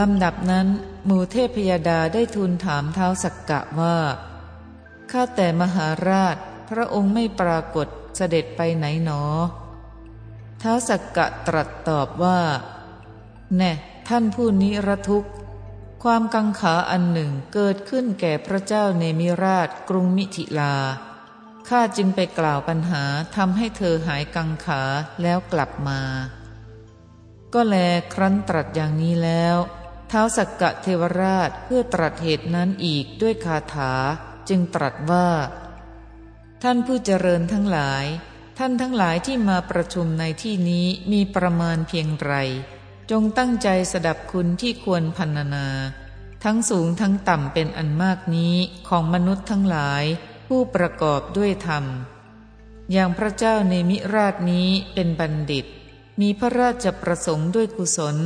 ลำดับนั้น หมู่เทพยดาได้ทูลถามเท้าสักกะว่า ข้าแต่มหาราช พระองค์ไม่ปรากฏเสด็จไปไหนหนอเท้าสักกะตรัสตอบว่า แน่ท่านผู้นิรทุกข์ ความกังขาอันหนึ่งเกิดขึ้นแก่พระเจ้าเนมิราชกรุงมิถิลา ข้าจึงไปกล่าวปัญหาทำให้เธอหายกังขาแล้วกลับมา ก็แลครั้นตรัสอย่างนี้แล้ว ท้าวสักกะเทวราชเพื่อตรัสเหตุนั้นอีกด้วยคาถาจึงตรัสว่า ท่านผู้เจริญทั้งหลาย ท่านทั้งหลายที่มาประชุมในที่นี้มีประมาณเพียงไร จงตั้งใจสดับคุณที่ควรพันนา ทั้งสูงทั้งต่ำเป็นอันมากนี้ของมนุษย์ทั้งหลาย ผู้ประกอบด้วยธรรม อย่างพระเจ้าในมิราชนี้เป็นบัณฑิต มีพระราชประสงค์ด้วยกุศล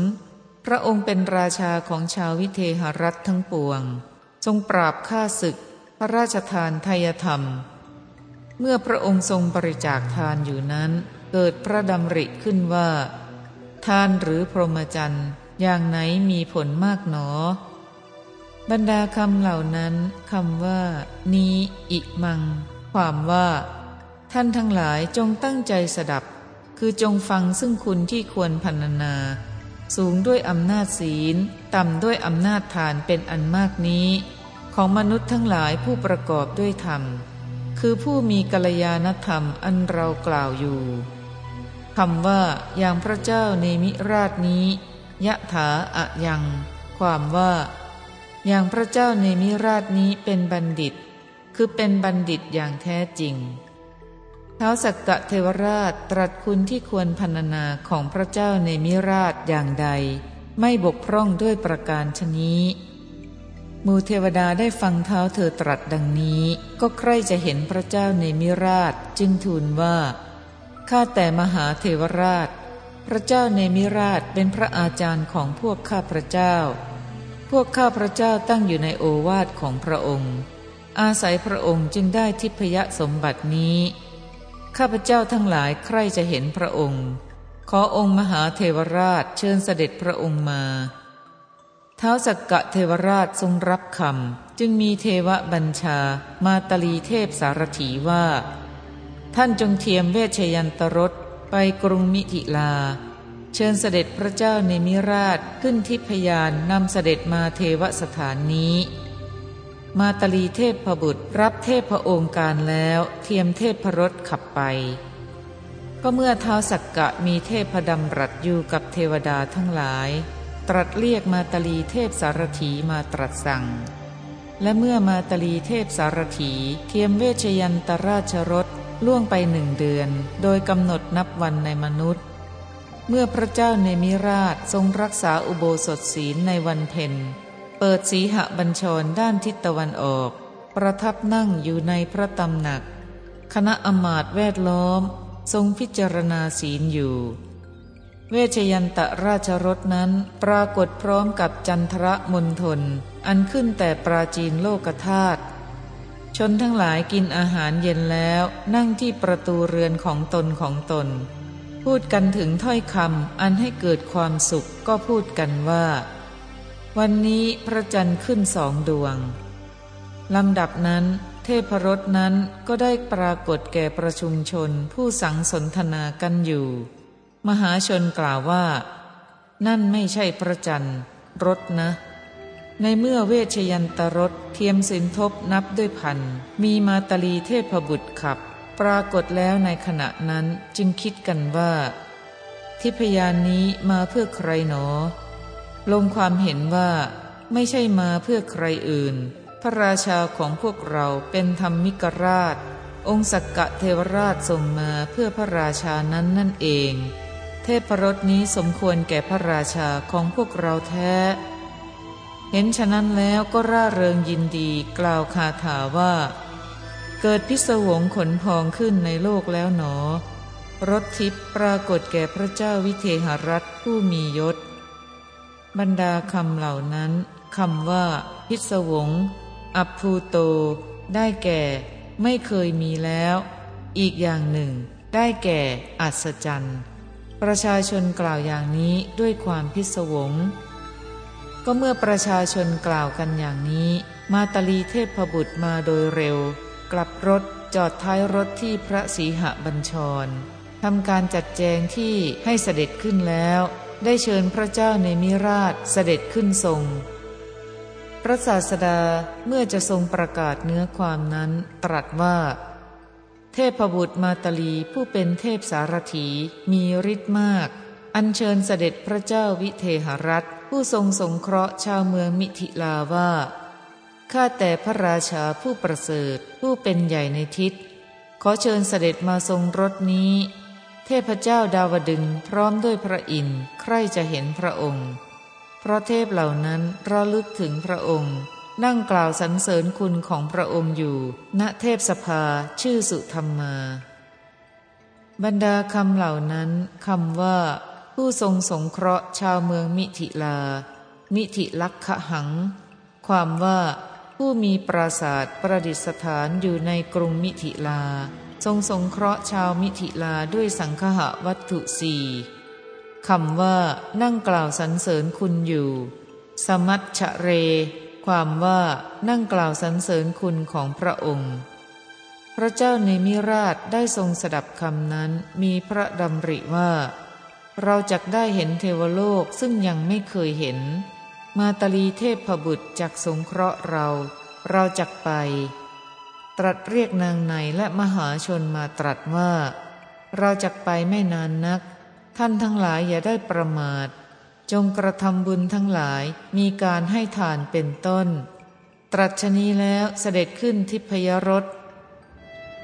พระองค์เป็นราชาของชาววิเทหรัฐทั้งปวง ทรงปราบฆ่าศึก พระราชทานทายธรรม เมื่อพระองค์ทรงบริจาคทานอยู่นั้น เกิดพระดำริขึ้นว่า ทานหรือพรหมจรรย์อย่างไหนมีผลมากหนอ บรรดาคำเหล่านั้นคำว่า นี้อิมัง ความว่า ท่านทั้งหลายจงตั้งใจสดับ คือจงฟังซึ่งคุณที่ควรพันนา สูงด้วยอำนาจศีล ต่ำด้วยอำนาจทานเป็นอันมากนี้ ของมนุษย์ทั้งหลายผู้ประกอบด้วยธรรม คือผู้มีกัลยาณธรรมอันเรากล่าวอยู่คำว่าอย่างพระเจ้าเนมิราชนี้ยะถาอะยัง ความว่า อย่างพระเจ้าเนมิราชนี้เป็นบัณฑิต คือเป็นบัณฑิตอย่างแท้จริง ท้าสักกะเทวราชตรัสคุณที่ควรพันนาของพระเจ้าเนมิราชอย่างใด ไม่บกพร่องด้วยประการชนี้มูเทวดาได้ฟังเท้าเธอตรัสดังนี้ ก็ใคร่จะเห็นพระเจ้าเนมิราชจึงทูลว่าข้าแต่มหาเทวราช พระเจ้าเนมิราชเป็นพระอาจารย์ของพวกข้าพระเจ้า พวกข้าพระเจ้าตั้งอยู่ในโอวาทของพระองค์ อาศัยพระองค์จึงได้ทิพยสมบัตินี้ ข้าพเจ้าทั้งหลายใครจะเห็นพระองค์ ขอองค์มหาเทวราชเชิญเสด็จพระองค์มาเท้าสักกะเทวราชทรงรับคำจึงมีเทวบัญชามาตลีเทพสารถีว่า ท่านจงเทียมเวชยันตรสไปกรุงมิถิลา เชิญเสด็จพระเจ้าในมิราชขึ้นทิพยานนำเสด็จมาเทวสถานนี้ มาตลีเทพพบุตรรับเทพพระองค์การแล้ว เทียมเทพพรสขับไป ก็เมื่อเท้าสักกะมีเทพพดำรัสอยู่กับเทวดาทั้งหลาย ตรัสเรียกมาตลีเทพสารถีมาตรัสสั่ง และเมื่อมาตลีเทพสารถีเทียมเวชยันตราชรสล่วงไปหนึ่งเดือน โดยกำหนดนับวันในมนุษย์ เมื่อพระเจ้าเนมิราชทรงรักษาอุโบสถศีลในวันเพ็ญ ปิดสีหบัญชรด้านทิศตะวันออก ประทับนั่งอยู่ในพระตำหนัก คณะอมาตแวดล้อม ทรงพิจารณาศีลอยู่ เวชยันตราชรถนั้นปรากฏพร้อมกับจันทรมณฑลอันขึ้นแต่ปราจีนโลกธาตุชนทั้งหลายกินอาหารเย็นแล้วนั่งที่ประตูเรือนของตนของตน พูดกันถึงถ้อยคำอันให้เกิดความสุขก็พูดกันว่า วันนี้พระจันทร์ขึ้นสองดวงลำดับนั้น เทพรสนั้นก็ได้ปรากฏแก่ประชุมชนผู้สังสนทนากันอยู่ มหาชนกล่าวว่า นั่นไม่ใช่พระจันทร์รถนะ ในเมื่อเวชยันตรสเทียมสินทบนับด้วยพัน มีมาตลีเทพบุตรขับ ปรากฏแล้วในขณะนั้นจึงคิดกันว่า ทิพยานนี้มาเพื่อใครหนอ ลงความเห็นว่าไม่ใช่มาเพื่อใครอื่น พระราชาของพวกเราเป็นธรรมมิกราช องค์สักกะเทวราชส่งมาเพื่อพระราชานั้นนั่นเอง เทพรสนี้สมควรแก่พระราชาของพวกเราแท้ เห็นฉะนั้นแล้วก็ร่าเริงยินดีกล่าวคาถาว่า เกิดพิศวงขนพองขึ้นในโลกแล้วหนอรถทิพย์ปรากฏแก่พระเจ้าวิเทหรัฐผู้มียศ บรรดาคำเหล่านั้นคำว่า พิศวง อัพภูโต ได้แก่ ไม่เคยมีแล้ว อีกอย่างหนึ่ง ได้แก่ อัศจรรย์ประชาชนกล่าวอย่างนี้ด้วยความพิศวง ก็เมื่อประชาชนกล่าวกันอย่างนี้ มาตลีเทพบุตรมาโดยเร็ว กลับรถจอดท้ายรถที่พระสีหบัญชรทำการจัดแจงที่ให้เสด็จขึ้นแล้ว ได้เชิญพระเจ้าในมิราชเสด็จขึ้นทรง พระศาสดาเมื่อจะทรงประกาศเนื้อความนั้นตรัสว่า เทพบุตรมาตลีผู้เป็นเทพสารถีมีฤทธิ์มาก อัญเชิญเสด็จพระเจ้าวิเทหรัฐ ผู้ทรงสงเคราะห์ชาวเมืองมิถิลาว่าข้าแต่พระราชาผู้ประเสริฐผู้เป็นใหญ่ในทิศขอเชิญเสด็จมาทรงรถนี้ เทพเจ้าดาวดึงพร้อมด้วยพระอินทร์ใครจะเห็นพระองค์ เพราะเทพเหล่านั้นระลึกถึงพระองค์ นั่งกล่าวสรรเสริญคุณของพระองค์อยู่ ณเทพสภาชื่อสุธรรมา บรรดาคำเหล่านั้นคำว่า ผู้ทรงสงเคราะห์ชาวเมืองมิถิลา มิถิลักขหัง ความว่าผู้มีปราศาสตร์ประดิษฐานอยู่ในกรุงมิถิลา ทรงสงเคราะห์ชาวมิถิลาด้วยสังฆะวัตถุสี่คำว่า นั่งกล่าวสรรเสริญคุณอยู่ สมัชชะเร ความว่านั่งกล่าวสรรเสริญคุณของพระองค์ พระเจ้าในมิราชได้ทรงสดับคำนั้นมีพระดำริว่า เราจะได้เห็นเทวโลกซึ่งยังไม่เคยเห็น มาตลีเทพบุตรจักสงเคราะห์เรา เราจักไป ตรัสเรียกนางในและมหาชนมาตรัสว่า เราจักไปไม่นานนัก ท่านทั้งหลายอย่าได้ประมาท จงกระทำบุญทั้งหลายมีการให้ทานเป็นต้น ตรัสชนี้แล้วเสด็จขึ้นทิพยรส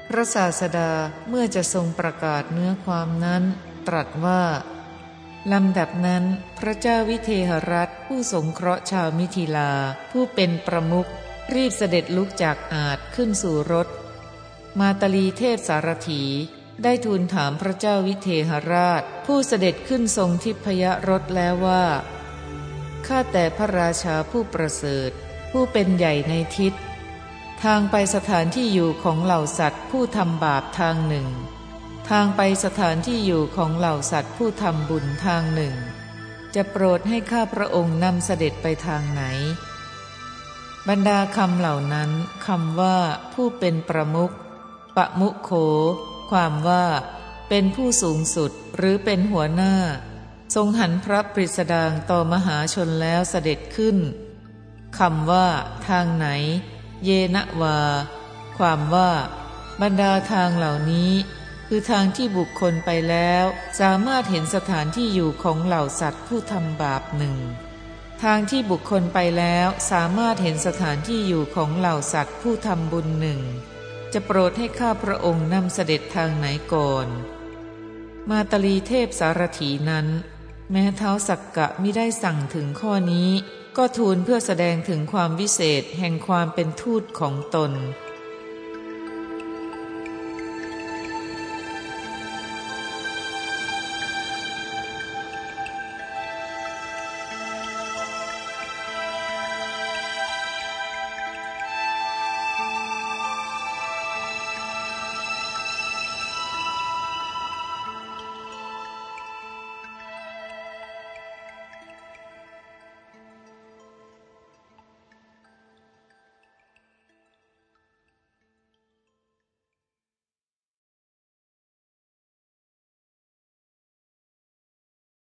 พระศาสดาเมื่อจะทรงประกาศเนื้อความนั้น ตรัสว่าลำดับนั้นพระเจ้าวิเทหรัฐผู้สงเคราะห์ชาวมิถิลาผู้เป็นประมุข รีบเสด็จลุกจากอาจขึ้นสู่รถ มาตลีเทพสารถี ได้ทูลถามพระเจ้าวิเทหราช ผู้เสด็จขึ้นทรงทิพยรถแล้วว่าข้าแต่พระราชาผู้ประเสริฐ ผู้เป็นใหญ่ในทิศ ทางไปสถานที่อยู่ของเหล่าสัตว์ผู้ทำบาปทางหนึ่ง ทางไปสถานที่อยู่ของเหล่าสัตว์ผู้ทำบุญทางหนึ่ง จะโปรดให้ข้าพระองค์นำเสด็จไปทางไหน บรรดาคำเหล่านั้นคำว่าผู้เป็นประมุขปะมุขโข ความว่า เป็นผู้สูงสุดหรือเป็นหัวหน้า ทรงหันพระปริสดางต่อมหาชนแล้วเสด็จขึ้นคำว่า ทางไหน เยนะวา ความว่า บรรดาทางเหล่านี้ คือทางที่บุคคลไปแล้ว สามารถเห็นสถานที่อยู่ของเหล่าสัตว์ผู้ทำบาปหนึ่ง ทางที่บุคคลไปแล้วสามารถเห็นสถานที่อยู่ของเหล่าสัตว์ผู้ทำบุญหนึ่ง จะโปรดให้ข้าพระองค์นำเสด็จทางไหนก่อน มาตลีเทพสารถีนั้น แม้เท้าสักกะไม่ได้สั่งถึงข้อนี้ ก็ทูลเพื่อแสดงถึงความวิเศษแห่งความเป็นทูตของตน